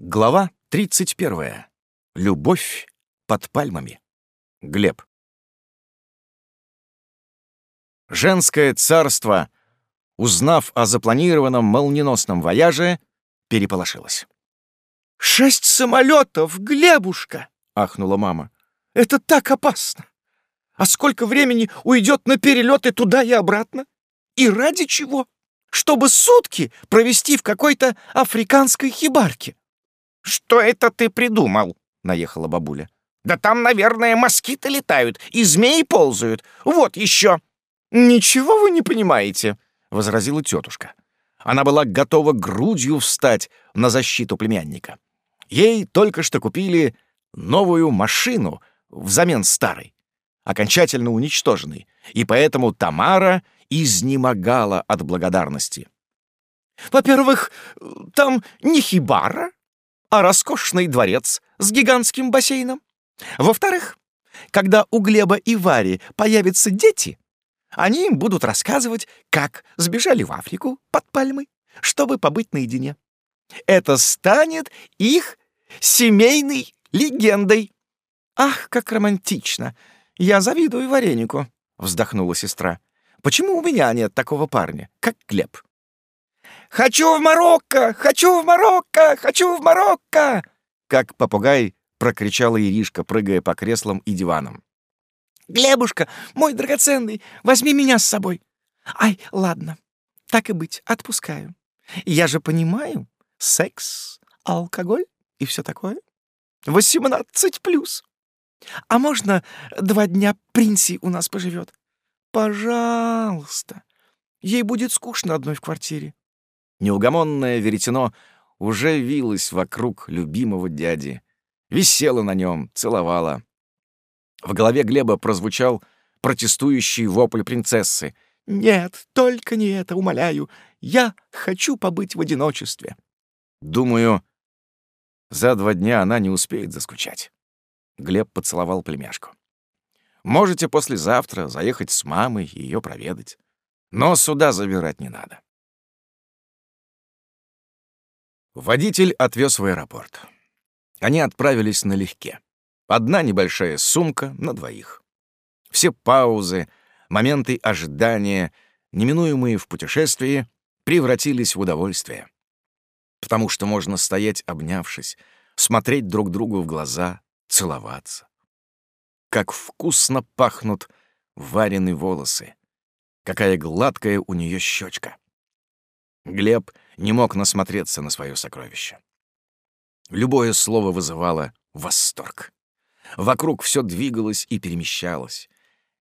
Глава 31. Любовь под пальмами. Глеб. Женское царство, узнав о запланированном молниеносном вояже, переполошилось. «Шесть самолетов, Глебушка!» — ахнула мама. «Это так опасно! А сколько времени уйдет на перелеты туда и обратно? И ради чего? Чтобы сутки провести в какой-то африканской хибарке!» «Что это ты придумал?» — наехала бабуля. «Да там, наверное, москиты летают и змеи ползают. Вот еще!» «Ничего вы не понимаете», — возразила тетушка. Она была готова грудью встать на защиту племянника. Ей только что купили новую машину взамен старой, окончательно уничтоженной, и поэтому Тамара изнемогала от благодарности. «Во-первых, там не хибара, а роскошный дворец с гигантским бассейном. Во-вторых, когда у Глеба и Вари появятся дети, они им будут рассказывать, как сбежали в Африку под пальмой, чтобы побыть наедине. Это станет их семейной легендой. Ах, как романтично! Я завидую Варенику, — вздохнула сестра. Почему у меня нет такого парня, как Глеб? «Хочу в Марокко! Хочу в Марокко! Хочу в Марокко!» Как попугай прокричала Иришка, прыгая по креслам и диванам. «Глебушка, мой драгоценный, возьми меня с собой!» «Ай, ладно, так и быть, отпускаю. Я же понимаю, секс, алкоголь и все такое. Восемнадцать плюс. А можно два дня Принси у нас поживет? Пожалуйста. Ей будет скучно одной в квартире. Неугомонное веретено уже вилось вокруг любимого дяди. Висела на нем, целовала. В голове Глеба прозвучал протестующий вопль принцессы. «Нет, только не это, умоляю. Я хочу побыть в одиночестве». Думаю, за два дня она не успеет заскучать. Глеб поцеловал племяшку. Можете послезавтра заехать с мамой и ее проведать. Но сюда забирать не надо. Водитель отвез в аэропорт. Они отправились налегке. Одна небольшая сумка на двоих. Все паузы, моменты ожидания, неминуемые в путешествии, превратились в удовольствие. Потому что можно стоять, обнявшись, смотреть друг другу в глаза, целоваться. Как вкусно пахнут вареные волосы. Какая гладкая у нее щечка. Глеб не мог насмотреться на свое сокровище. Любое слово вызывало восторг. Вокруг все двигалось и перемещалось.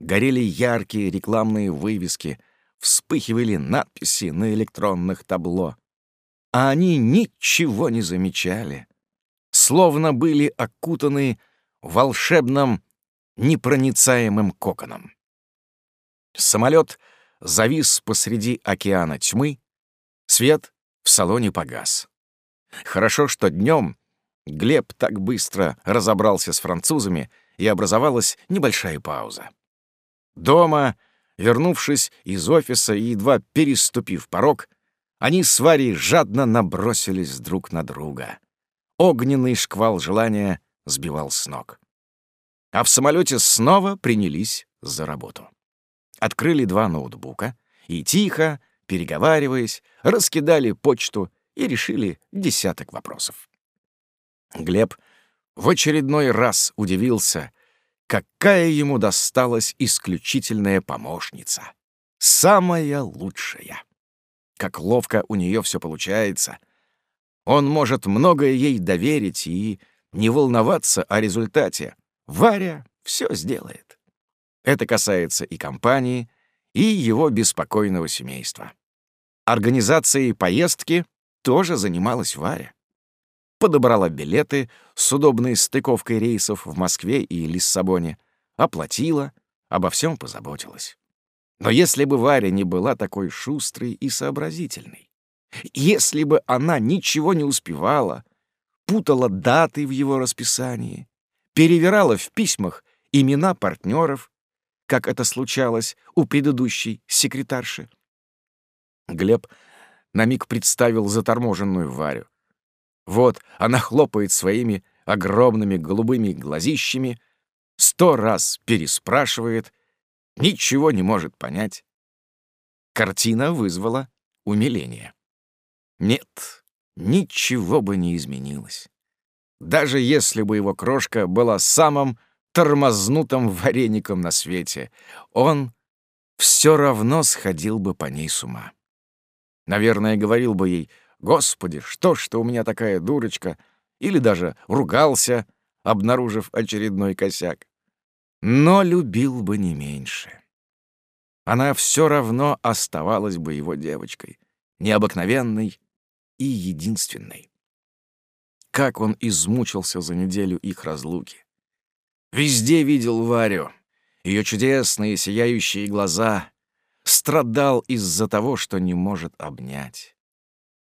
Горели яркие рекламные вывески, вспыхивали надписи на электронных табло. А они ничего не замечали, словно были окутаны волшебным непроницаемым коконом. Самолет завис посреди океана тьмы, свет в салоне погас. Хорошо, что днем Глеб так быстро разобрался с французами, и образовалась небольшая пауза. Дома, вернувшись из офиса и едва переступив порог, они с Варей жадно набросились друг на друга. Огненный шквал желания сбивал с ног. А в самолете снова принялись за работу. Открыли два ноутбука и тихо, переговариваясь, раскидали почту и решили десяток вопросов. Глеб в очередной раз удивился, какая ему досталась исключительная помощница. Самая лучшая. Как ловко у нее все получается. Он может многое ей доверить и не волноваться о результате. Варя все сделает. Это касается и компании, и его беспокойного семейства. Организацией поездки тоже занималась Варя. Подобрала билеты с удобной стыковкой рейсов в Москве и Лиссабоне, оплатила, обо всем позаботилась. Но если бы Варя не была такой шустрой и сообразительной, если бы она ничего не успевала, путала даты в его расписании, перевирала в письмах имена партнеров, как это случалось у предыдущей секретарши. Глеб на миг представил заторможенную Варю. Вот она хлопает своими огромными голубыми глазищами, сто раз переспрашивает, ничего не может понять. Картина вызвала умиление. Нет, ничего бы не изменилось. Даже если бы его крошка была самым тормознутым вареником на свете, он все равно сходил бы по ней с ума. Наверное, говорил бы ей, «Господи, что ж ты у меня такая дурочка?» или даже ругался, обнаружив очередной косяк. Но любил бы не меньше. Она все равно оставалась бы его девочкой, необыкновенной и единственной. Как он измучился за неделю их разлуки. Везде видел Варю, ее чудесные сияющие глаза, страдал из-за того, что не может обнять.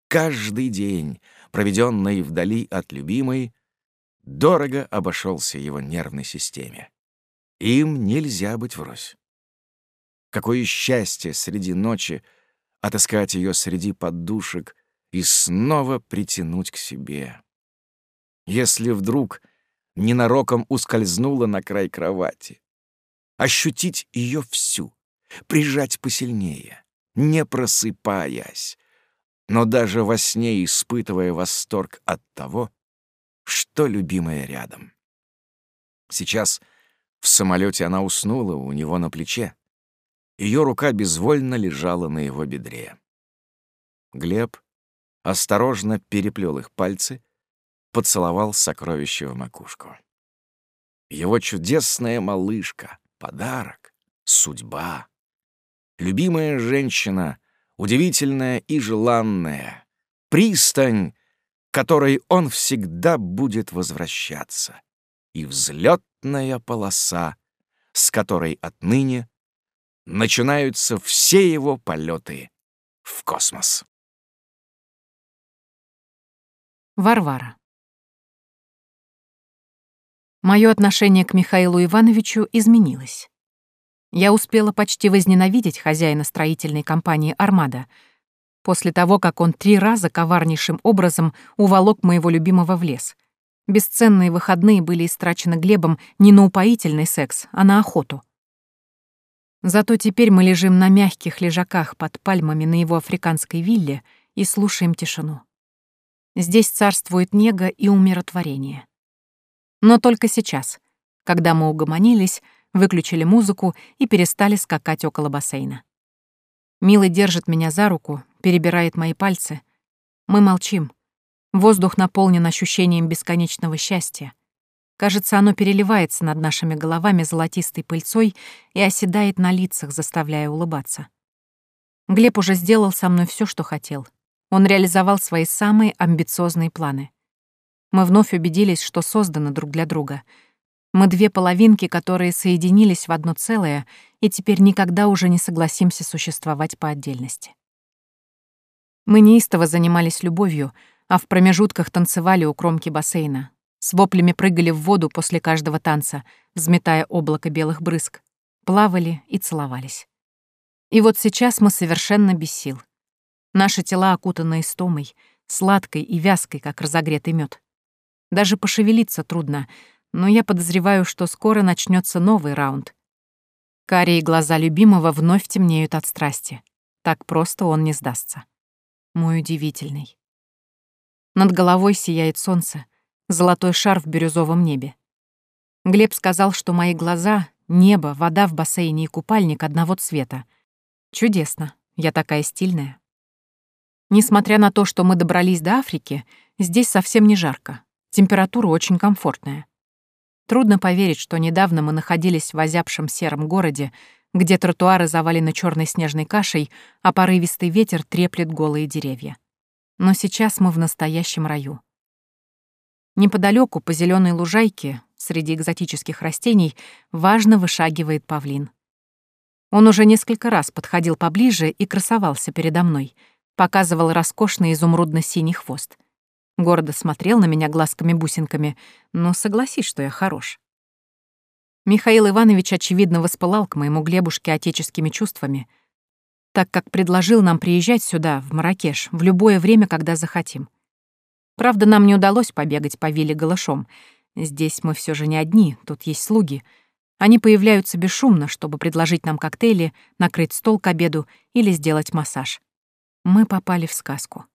Каждый день, проведенный вдали от любимой, дорого обошелся его нервной системе. Им нельзя быть врозь. Какое счастье среди ночи отыскать ее среди подушек и снова притянуть к себе. Если вдруг ненароком ускользнула на край кровати, ощутить ее всю, прижать посильнее, не просыпаясь, но даже во сне испытывая восторг от того, что любимая рядом. Сейчас в самолете она уснула у него на плече. Ее рука безвольно лежала на его бедре. Глеб осторожно переплел их пальцы, поцеловал сокровище в макушку. Его чудесная малышка, подарок, судьба. Любимая женщина, удивительная и желанная, пристань, к которой он всегда будет возвращаться, и взлетная полоса, с которой отныне начинаются все его полеты в космос. Варвара. Мое отношение к Михаилу Ивановичу изменилось. Я успела почти возненавидеть хозяина строительной компании «Армада», после того, как он три раза коварнейшим образом уволок моего любимого в лес. Бесценные выходные были истрачены Глебом не на упоительный секс, а на охоту. Зато теперь мы лежим на мягких лежаках под пальмами на его африканской вилле и слушаем тишину. Здесь царствует нега и умиротворение. Но только сейчас, когда мы угомонились, выключили музыку и перестали скакать около бассейна. Милый держит меня за руку, перебирает мои пальцы. Мы молчим. Воздух наполнен ощущением бесконечного счастья. Кажется, оно переливается над нашими головами золотистой пыльцой и оседает на лицах, заставляя улыбаться. Глеб уже сделал со мной все, что хотел. Он реализовал свои самые амбициозные планы. Мы вновь убедились, что созданы друг для друга — мы две половинки, которые соединились в одно целое, и теперь никогда уже не согласимся существовать по отдельности. Мы неистово занимались любовью, а в промежутках танцевали у кромки бассейна. С воплями прыгали в воду после каждого танца, взметая облако белых брызг. Плавали и целовались. И вот сейчас мы совершенно без сил. Наши тела окутаны истомой, сладкой и вязкой, как разогретый мед. Даже пошевелиться трудно, но я подозреваю, что скоро начнется новый раунд. Карие глаза любимого вновь темнеют от страсти. Так просто он не сдастся. Мой удивительный. Над головой сияет солнце, золотой шар в бирюзовом небе. Глеб сказал, что мои глаза, небо, вода в бассейне и купальник одного цвета. Чудесно, я такая стильная. Несмотря на то, что мы добрались до Африки, здесь совсем не жарко. Температура очень комфортная. Трудно поверить, что недавно мы находились в озябшем сером городе, где тротуары завалены черной снежной кашей, а порывистый ветер треплет голые деревья. Но сейчас мы в настоящем раю. Неподалеку по зеленой лужайке, среди экзотических растений, важно вышагивает павлин. Он уже несколько раз подходил поближе и красовался передо мной, показывал роскошный изумрудно-синий хвост. Гордо смотрел на меня глазками-бусинками, но согласись, что я хорош. Михаил Иванович, очевидно, воспылал к моему Глебушке отеческими чувствами, так как предложил нам приезжать сюда, в Маракеш, в любое время, когда захотим. Правда, нам не удалось побегать по вилле голышом. Здесь мы все же не одни, тут есть слуги. Они появляются бесшумно, чтобы предложить нам коктейли, накрыть стол к обеду или сделать массаж. Мы попали в сказку.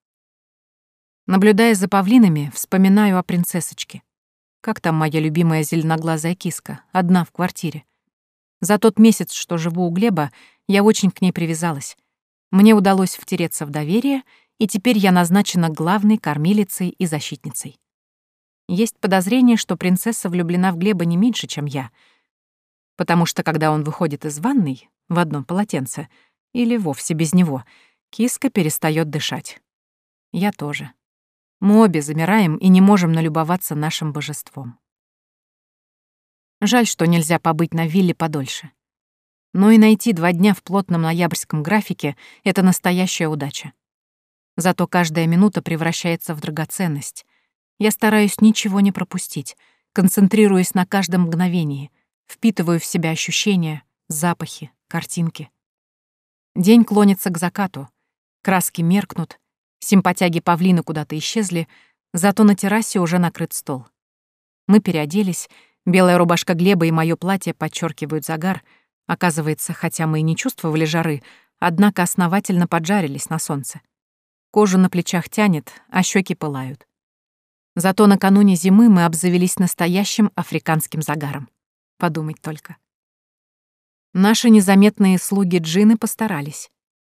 Наблюдая за павлинами, вспоминаю о принцессочке. Как там моя любимая зеленоглазая киска, одна в квартире. За тот месяц, что живу у Глеба, я очень к ней привязалась. Мне удалось втереться в доверие, и теперь я назначена главной кормилицей и защитницей. Есть подозрение, что принцесса влюблена в Глеба не меньше, чем я, потому что когда он выходит из ванной в одном полотенце или вовсе без него, киска перестает дышать. Я тоже. Мы обе замираем и не можем налюбоваться нашим божеством. Жаль, что нельзя побыть на вилле подольше. Но и найти два дня в плотном ноябрьском графике — это настоящая удача. Зато каждая минута превращается в драгоценность. Я стараюсь ничего не пропустить, концентрируясь на каждом мгновении, впитываю в себя ощущения, запахи, картинки. День клонится к закату, краски меркнут, Симпатяги павлина куда-то исчезли, зато на террасе уже накрыт стол. Мы переоделись, белая рубашка Глеба и моё платье подчеркивают загар. Оказывается, хотя мы и не чувствовали жары, однако основательно поджарились на солнце. Кожу на плечах тянет, а щеки пылают. Зато накануне зимы мы обзавелись настоящим африканским загаром. Подумать только. Наши незаметные слуги джины постарались.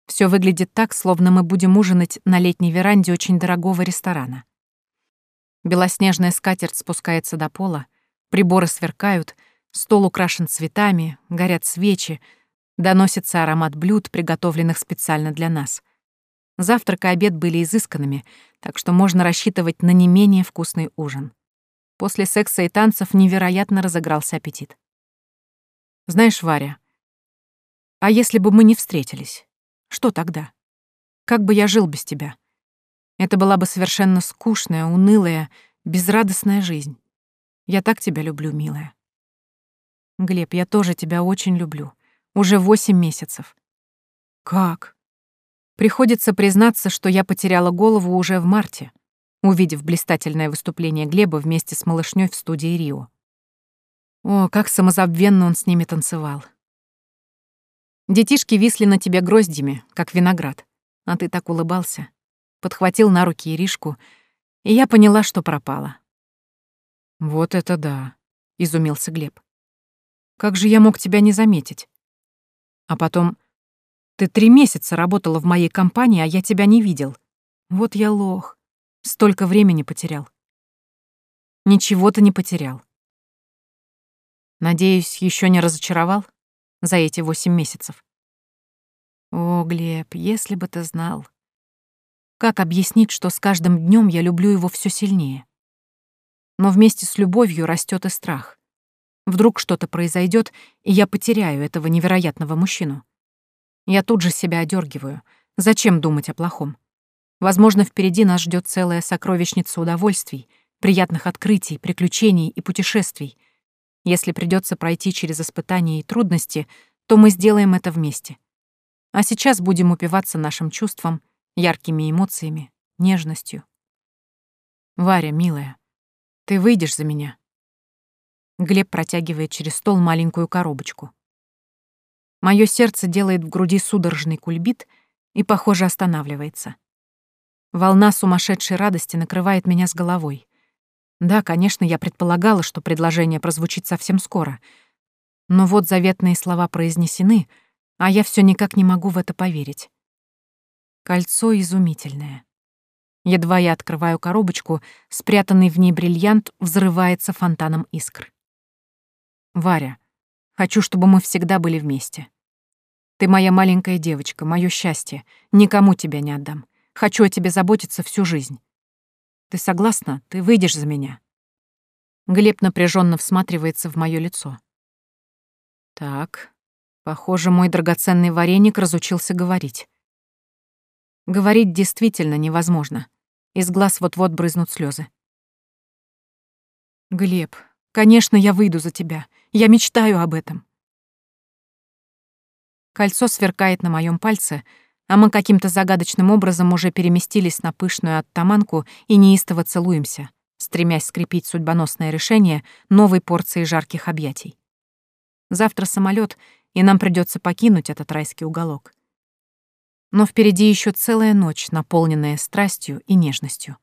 Все выглядит так, словно мы будем ужинать на летней веранде очень дорогого ресторана. Белоснежная скатерть спускается до пола, приборы сверкают, стол украшен цветами, горят свечи, доносится аромат блюд, приготовленных специально для нас. Завтрак и обед были изысканными, так что можно рассчитывать на не менее вкусный ужин. После секса и танцев невероятно разыгрался аппетит. Знаешь, Варя, а если бы мы не встретились? Что тогда? Как бы я жил без тебя? Это была бы совершенно скучная, унылая, безрадостная жизнь. Я так тебя люблю, милая. Глеб, я тоже тебя очень люблю. Уже восемь месяцев. Как? Приходится признаться, что я потеряла голову уже в марте, увидев блистательное выступление Глеба вместе с малышней в студии Рио. О, как самозабвенно он с ними танцевал. Детишки висли на тебе гроздями, как виноград, а ты так улыбался. Подхватил на руки Иришку, и я поняла, что пропала. «Вот это да», — изумился Глеб. «Как же я мог тебя не заметить? А потом, ты три месяца работала в моей компании, а я тебя не видел. Вот я лох. Столько времени потерял. Ничего ты не потерял. Надеюсь, еще не разочаровал?» За эти восемь месяцев. О, Глеб, если бы ты знал. Как объяснить, что с каждым днем я люблю его все сильнее? Но вместе с любовью растет и страх. Вдруг что-то произойдет, и я потеряю этого невероятного мужчину. Я тут же себя одергиваю. Зачем думать о плохом? Возможно, впереди нас ждет целая сокровищница удовольствий, приятных открытий, приключений и путешествий — если придется пройти через испытания и трудности, то мы сделаем это вместе. А сейчас будем упиваться нашим чувством, яркими эмоциями, нежностью. Варя, милая, ты выйдешь за меня. Глеб протягивает через стол маленькую коробочку. Моё сердце делает в груди судорожный кульбит и, похоже, останавливается. Волна сумасшедшей радости накрывает меня с головой. Да, конечно, я предполагала, что предложение прозвучит совсем скоро. Но вот заветные слова произнесены, а я все никак не могу в это поверить. Кольцо изумительное. Едва я открываю коробочку, спрятанный в ней бриллиант взрывается фонтаном искр. Варя, хочу, чтобы мы всегда были вместе. Ты моя маленькая девочка, мое счастье. Никому тебя не отдам. Хочу о тебе заботиться всю жизнь. Ты согласна? Ты выйдешь за меня?» Глеб напряженно всматривается в мое лицо. «Так, похоже, мой драгоценный вареник разучился говорить. Говорить действительно невозможно. Из глаз вот-вот брызнут слезы. «Глеб, конечно, я выйду за тебя. Я мечтаю об этом». Кольцо сверкает на моем пальце, а мы каким-то загадочным образом уже переместились на пышную оттаманку и неистово целуемся, стремясь скрепить судьбоносное решение новой порцией жарких объятий. Завтра самолет, и нам придется покинуть этот райский уголок. Но впереди еще целая ночь, наполненная страстью и нежностью.